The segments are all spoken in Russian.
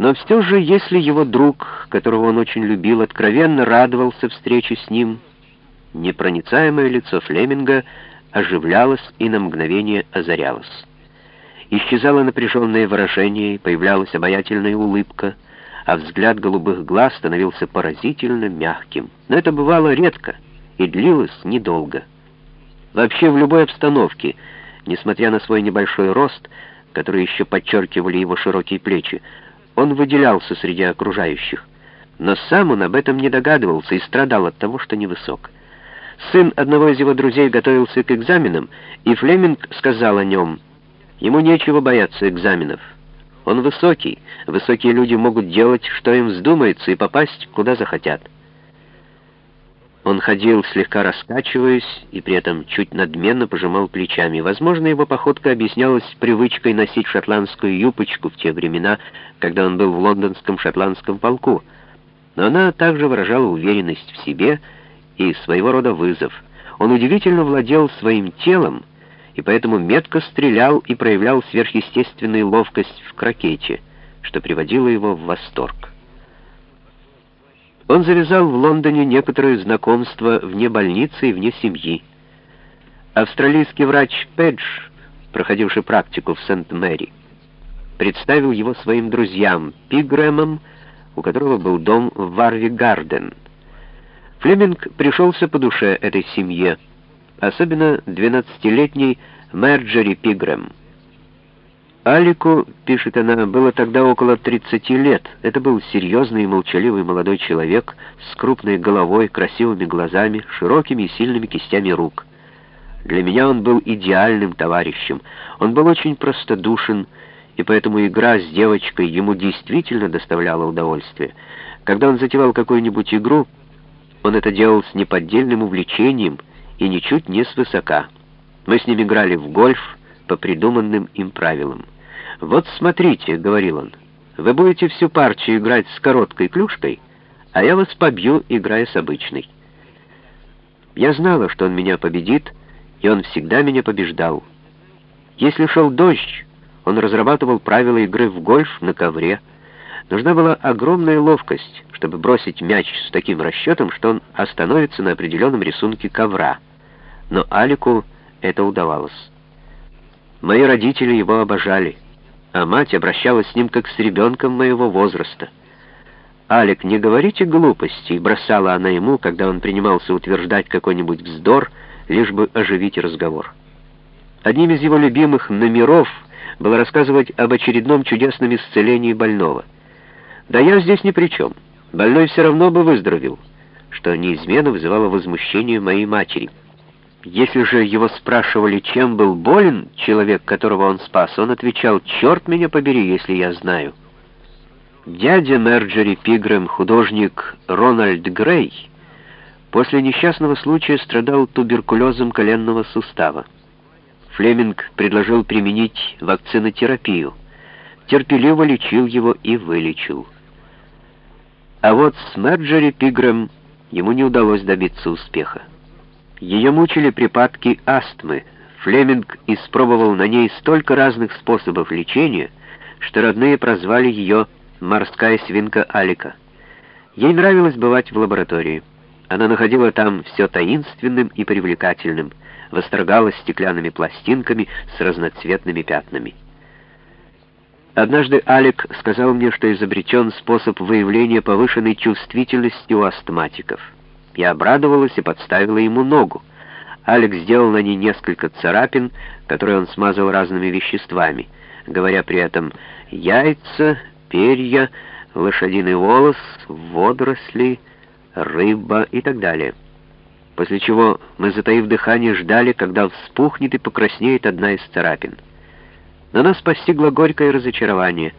Но все же, если его друг, которого он очень любил, откровенно радовался встрече с ним, непроницаемое лицо Флеминга оживлялось и на мгновение озарялось. Исчезало напряженное выражение, появлялась обаятельная улыбка, а взгляд голубых глаз становился поразительно мягким. Но это бывало редко и длилось недолго. Вообще в любой обстановке, несмотря на свой небольшой рост, который еще подчеркивали его широкие плечи, он выделялся среди окружающих. Но сам он об этом не догадывался и страдал от того, что невысок. Сын одного из его друзей готовился к экзаменам, и Флеминг сказал о нем, «Ему нечего бояться экзаменов. Он высокий, высокие люди могут делать, что им вздумается, и попасть, куда захотят». Он ходил, слегка раскачиваясь, и при этом чуть надменно пожимал плечами. Возможно, его походка объяснялась привычкой носить шотландскую юбочку в те времена, когда он был в лондонском шотландском полку. Но она также выражала уверенность в себе и своего рода вызов. Он удивительно владел своим телом, и поэтому метко стрелял и проявлял сверхъестественную ловкость в крокете, что приводило его в восторг. Он завязал в Лондоне некоторые знакомства вне больницы и вне семьи. Австралийский врач Педж, проходивший практику в Сент-Мэри, представил его своим друзьям, Пигрэмом, у которого был дом в Варви-Гарден. Флеминг пришелся по душе этой семье, особенно 12-летней Мерджери Пигрэм. Алику, пишет она, было тогда около 30 лет. Это был серьезный и молчаливый молодой человек с крупной головой, красивыми глазами, широкими и сильными кистями рук. Для меня он был идеальным товарищем. Он был очень простодушен, и поэтому игра с девочкой ему действительно доставляла удовольствие. Когда он затевал какую-нибудь игру, он это делал с неподдельным увлечением и ничуть не свысока. Мы с ним играли в гольф, по придуманным им правилам. «Вот смотрите», — говорил он, — «вы будете всю партию играть с короткой клюшкой, а я вас побью, играя с обычной». Я знала, что он меня победит, и он всегда меня побеждал. Если шел дождь, он разрабатывал правила игры в гольф на ковре. Нужна была огромная ловкость, чтобы бросить мяч с таким расчетом, что он остановится на определенном рисунке ковра. Но Алику это удавалось. Мои родители его обожали, а мать обращалась с ним как с ребенком моего возраста. «Алик, не говорите глупостей», — бросала она ему, когда он принимался утверждать какой-нибудь вздор, лишь бы оживить разговор. Одним из его любимых номеров было рассказывать об очередном чудесном исцелении больного. «Да я здесь ни при чем. Больной все равно бы выздоровел», что неизменно вызывало возмущение моей матери. Если же его спрашивали, чем был болен человек, которого он спас, он отвечал, «Черт меня побери, если я знаю». Дядя Мерджери Пигрэм, художник Рональд Грей, после несчастного случая страдал туберкулезом коленного сустава. Флеминг предложил применить вакцинотерапию. Терпеливо лечил его и вылечил. А вот с Мерджери Пигрэм ему не удалось добиться успеха. Ее мучили припадки астмы. Флеминг испробовал на ней столько разных способов лечения, что родные прозвали ее «морская свинка Алика». Ей нравилось бывать в лаборатории. Она находила там все таинственным и привлекательным, восторгалась стеклянными пластинками с разноцветными пятнами. Однажды Алик сказал мне, что изобретен способ выявления повышенной чувствительности у астматиков. Я обрадовалась и подставила ему ногу. Алекс сделал на ней несколько царапин, которые он смазал разными веществами, говоря при этом «яйца», «перья», «лошадиный волос», «водоросли», «рыба» и так далее. После чего мы, затаив дыхание, ждали, когда вспухнет и покраснеет одна из царапин. Но нас постигло горькое разочарование.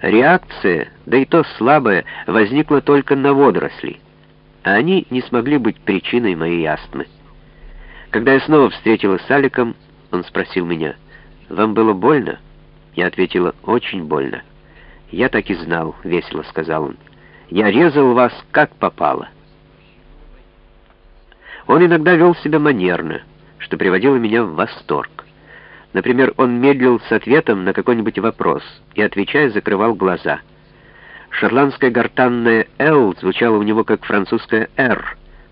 Реакция, да и то слабая, возникла только на водоросли а они не смогли быть причиной моей астмы. Когда я снова встретилась с Аликом, он спросил меня, «Вам было больно?» Я ответила, «Очень больно». «Я так и знал», — весело сказал он. «Я резал вас, как попало». Он иногда вел себя манерно, что приводило меня в восторг. Например, он медлил с ответом на какой-нибудь вопрос и, отвечая, закрывал глаза — Шотландское гортанное «Л» звучало у него как французское «Р».